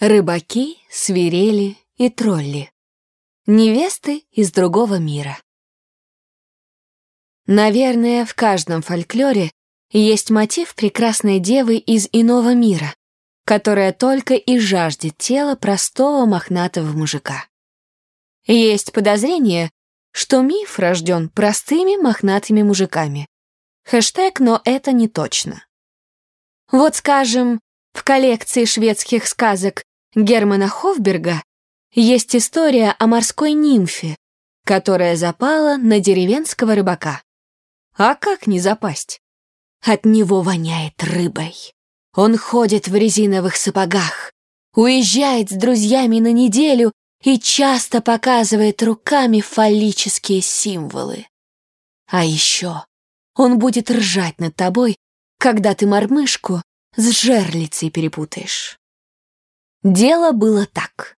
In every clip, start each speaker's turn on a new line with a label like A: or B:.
A: Рыбаки, свирели и тролли. Невесты из другого мира. Наверное, в каждом фольклоре есть мотив прекрасной девы из иного мира, которая только и жаждет тела простого мохнатого мужика. Есть подозрение, что миф рожден простыми мохнатыми мужиками. Хэштег «но это не точно». Вот, скажем, в коллекции шведских сказок Германа Хофберга есть история о морской нимфе, которая запала на деревенского рыбака. А как не запасть? От него воняет рыбой. Он ходит в резиновых сапогах, уезжает с друзьями на неделю и часто показывает руками фаллические символы. А еще он будет ржать над тобой, когда ты мормышку с жерлицей перепутаешь. Дело было так.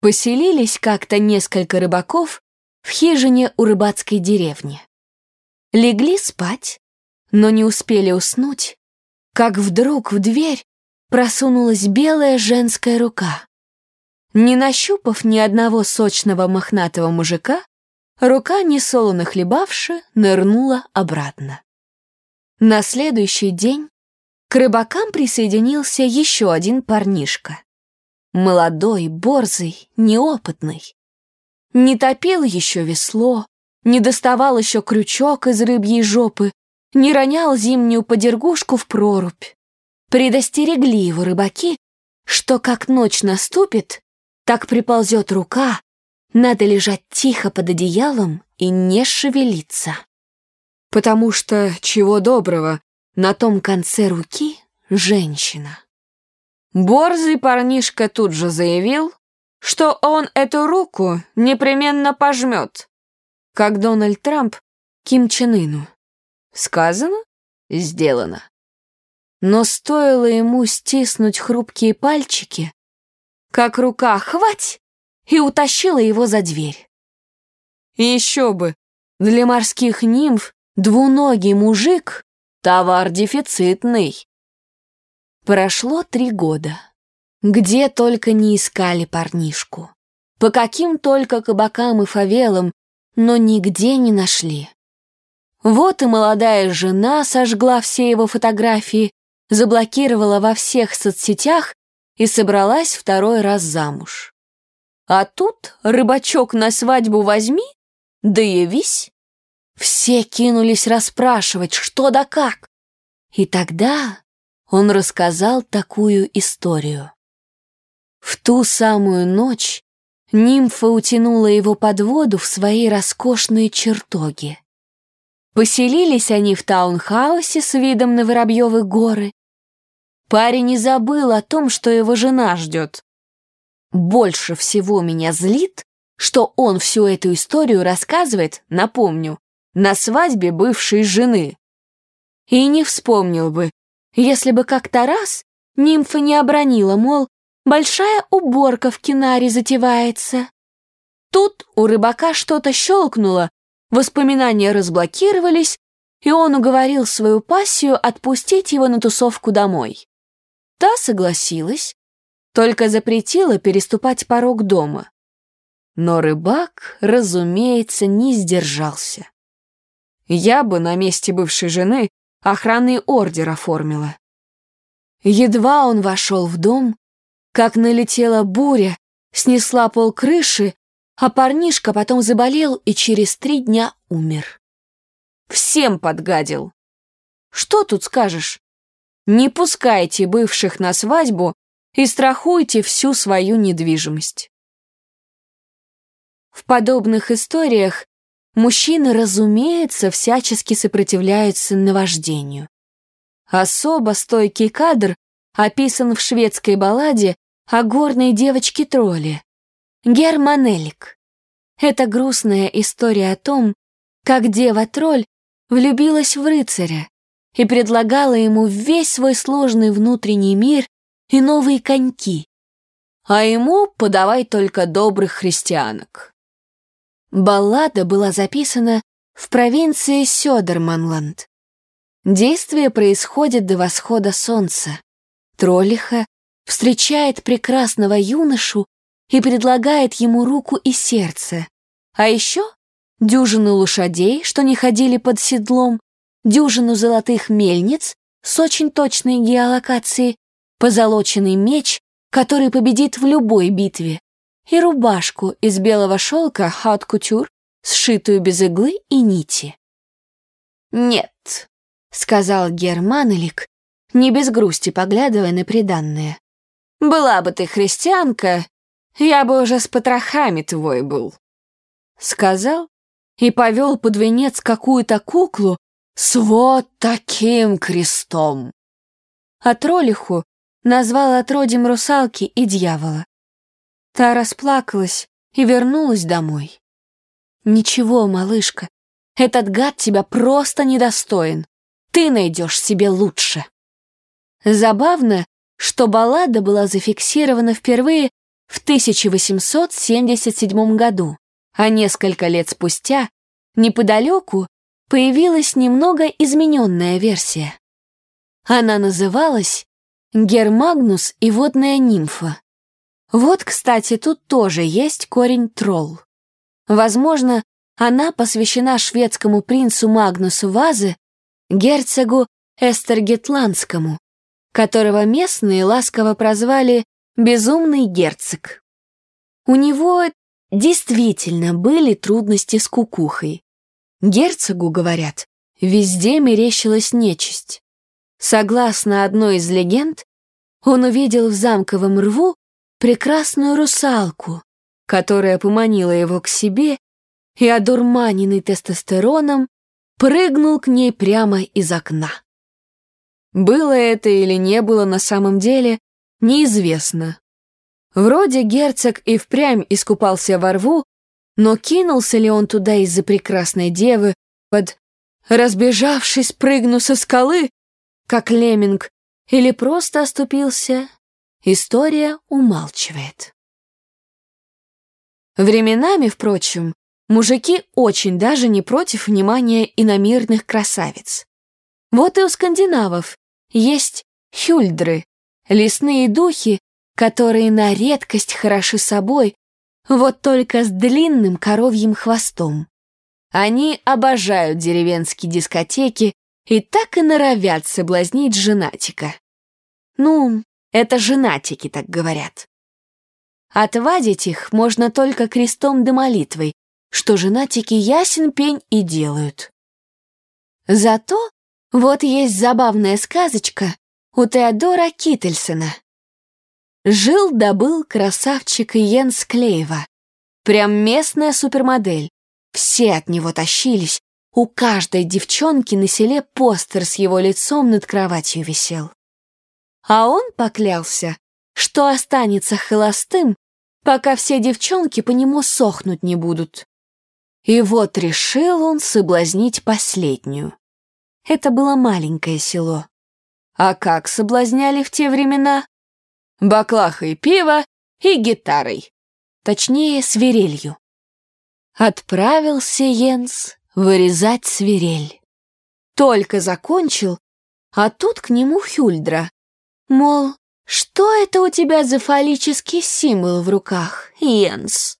A: Поселились как-то несколько рыбаков в хижине у рыбацкой деревни. Легли спать, но не успели уснуть, как вдруг в дверь просунулась белая женская рука. Не нащупав ни одного сочного мохнатого мужика, рука, несолоно хлебавши, нырнула обратно. На следующий день к рыбакам присоединился еще один парнишка. Молодой, борзый, неопытный. Не топил еще весло, не доставал еще крючок из рыбьей жопы, не ронял зимнюю подергушку в прорубь. Предостерегли его рыбаки, что как ночь наступит, так приползет рука, надо лежать тихо под одеялом и не шевелиться. Потому что, чего доброго, на том конце руки женщина. Борзый парнишка тут же заявил, что он эту руку непременно пожмет, как Дональд Трамп Ким Чен Ыну. Сказано — сделано. Но стоило ему стиснуть хрупкие пальчики, как рука «хвать» и утащила его за дверь. Еще бы, для морских нимф двуногий мужик Товар дефицитный. Прошло три года. Где только не искали парнишку. По каким только кабакам и фавелам, но нигде не нашли. Вот и молодая жена сожгла все его фотографии, заблокировала во всех соцсетях и собралась второй раз замуж. А тут рыбачок на свадьбу возьми, да явись. Все кинулись расспрашивать, что да как. И тогда он рассказал такую историю. В ту самую ночь нимфа утянула его под воду в свои роскошные чертоги. Поселились они в таунхаусе с видом на Воробьевы горы. Парень не забыл о том, что его жена ждет. Больше всего меня злит, что он всю эту историю рассказывает, напомню, на свадьбе бывшей жены. И не вспомнил бы, если бы как-то раз нимфа не обронила, мол, большая уборка в кинаре затевается. Тут у рыбака что-то щелкнуло, воспоминания разблокировались, и он уговорил свою пассию отпустить его на тусовку домой. Та согласилась, только запретила переступать порог дома. Но рыбак, разумеется, не сдержался. Я бы на месте бывшей жены охранный ордер оформила. Едва он вошел в дом, как налетела буря, снесла пол крыши, а парнишка потом заболел и через три дня умер. Всем подгадил. Что тут скажешь? Не пускайте бывших на свадьбу и страхуйте всю свою недвижимость. В подобных историях Мужчины, разумеется, всячески сопротивляются наваждению. Особо стойкий кадр описан в шведской балладе о горной девочке-тролле. Германелик. Это грустная история о том, как дева-тролль влюбилась в рыцаря и предлагала ему весь свой сложный внутренний мир и новые коньки, а ему подавай только добрых христианок. Баллада была записана в провинции Сёдерманланд. Действие происходит до восхода солнца. Троллиха встречает прекрасного юношу и предлагает ему руку и сердце. А еще дюжину лошадей, что не ходили под седлом, дюжину золотых мельниц с очень точной геолокацией, позолоченный меч, который победит в любой битве, и рубашку из белого шелка хат-кутюр, сшитую без иглы и нити. «Нет», — сказал Германелик, не без грусти поглядывая на приданное. «Была бы ты христианка, я бы уже с потрохами твой был». Сказал и повел под венец какую-то куклу с вот таким крестом. А троллиху назвал отродьем русалки и дьявола. Та расплакалась и вернулась домой. «Ничего, малышка, этот гад тебя просто недостоин. Ты найдешь себе лучше». Забавно, что баллада была зафиксирована впервые в 1877 году, а несколько лет спустя неподалеку появилась немного измененная версия. Она называлась «Гермагнус и водная нимфа». Вот, кстати, тут тоже есть корень тролл. Возможно, она посвящена шведскому принцу Магнусу Вазе, герцогу Эстергетландскому, которого местные ласково прозвали «безумный герцог». У него действительно были трудности с кукухой. Герцогу, говорят, везде мерещилась нечисть. Согласно одной из легенд, он увидел в замковом рву прекрасную русалку, которая поманила его к себе и, одурманенный тестостероном, прыгнул к ней прямо из окна. Было это или не было на самом деле, неизвестно. Вроде герцог и впрямь искупался во рву, но кинулся ли он туда из-за прекрасной девы под «разбежавшись, прыгну со скалы», как лемминг, или просто оступился, история умалчивает. Временами, впрочем, мужики очень даже не против внимания иномирных красавиц. Вот и у скандинавов есть хюльдры, лесные духи, которые на редкость хороши собой, вот только с длинным коровьим хвостом. Они обожают деревенские дискотеки и так и норовят соблазнить женатика. Ну, это женатики так говорят. Отвадить их можно только крестом да молитвой, что женатики ясен пень и делают. Зато вот есть забавная сказочка у Теодора Киттельсона. Жил-добыл красавчик Йенс Клеева. Прям местная супермодель. Все от него тащились. У каждой девчонки на селе постер с его лицом над кроватью висел. А он поклялся, что останется холостым, пока все девчонки по нему сохнуть не будут. И вот решил он соблазнить последнюю. Это было маленькое село. А как соблазняли в те времена? Баклахой пива и гитарой. Точнее, свирелью. Отправился Йенс вырезать свирель. Только закончил, а тут к нему Хюльдра. Мол, что это у тебя за фаллический символ в руках, Йенс?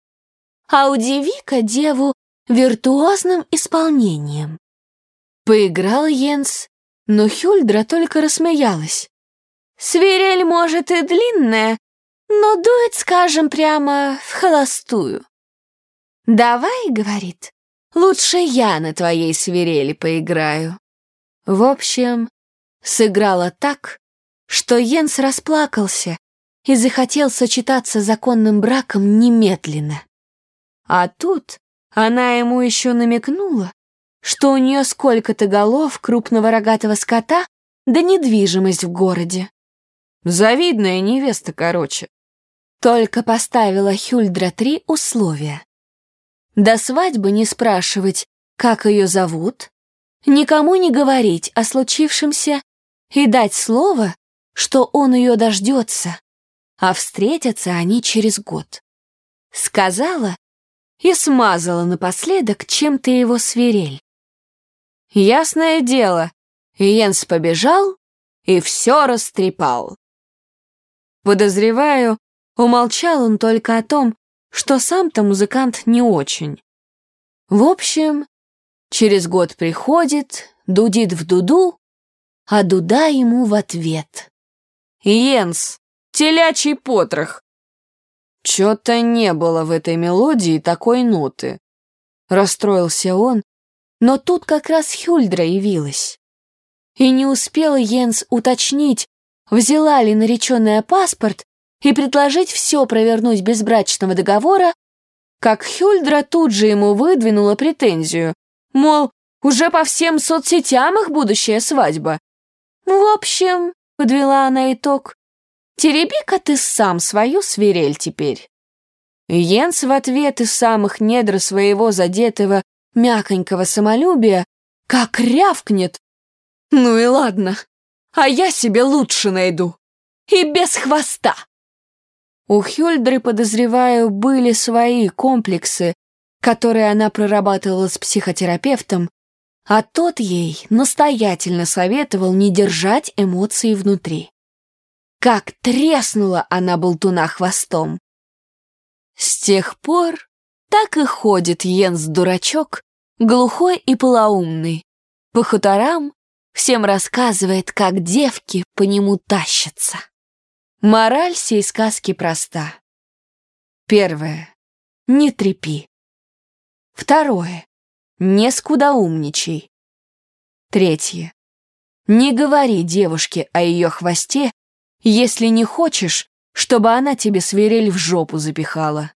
A: А удиви-ка деву виртуозным исполнением. Поиграл Йенс, но Хюльдра только рассмеялась. «Свирель, может, и длинная, но дует, скажем прямо, в холостую». «Давай», — говорит, — «лучше я на твоей свирели поиграю». В общем, сыграла так, что Йенс расплакался и захотел сочетаться законным браком немедленно. А тут она ему еще намекнула, что у нее сколько-то голов крупного рогатого скота да недвижимость в городе. Завидная невеста, короче. Только поставила Хюльдра три условия. До свадьбы не спрашивать, как ее зовут, никому не говорить о случившемся и дать слово, что он ее дождется, а встретятся они через год. Сказала и смазала напоследок чем-то его свирель. Ясное дело, Йенс побежал и все растрепал. Подозреваю, умолчал он только о том, что сам-то музыкант не очень. В общем, через год приходит, дудит в дуду, а дуда ему в ответ. «Йенс, телячий потрох!» Чё-то не было в этой мелодии такой ноты. Расстроился он, но тут как раз Хюльдра явилась. И не успела Йенс уточнить, взяла ли нареченная паспорт и предложить все провернуть без брачного договора, как Хюльдра тут же ему выдвинула претензию, мол, уже по всем соцсетям их будущая свадьба. В общем, подвела она итог, тереби-ка ты сам свою свирель теперь. Йенс в ответ из самых недр своего задетого мяконького самолюбия как рявкнет. Ну и ладно, а я себе лучше найду. И без хвоста. У Хюльдры, подозреваю, были свои комплексы, которые она прорабатывала с психотерапевтом, а тот ей настоятельно советовал не держать эмоции внутри. Как треснула она болтуна хвостом. С тех пор так и ходит Йенс-дурачок, глухой и полоумный. По хуторам всем рассказывает, как девки по нему тащатся. Мораль сей сказки проста. Первое. Не трепи. Второе. Не скудоумничай. Третье. Не говори девушке о ее хвосте, если не хочешь, чтобы она тебе свирель в жопу запихала.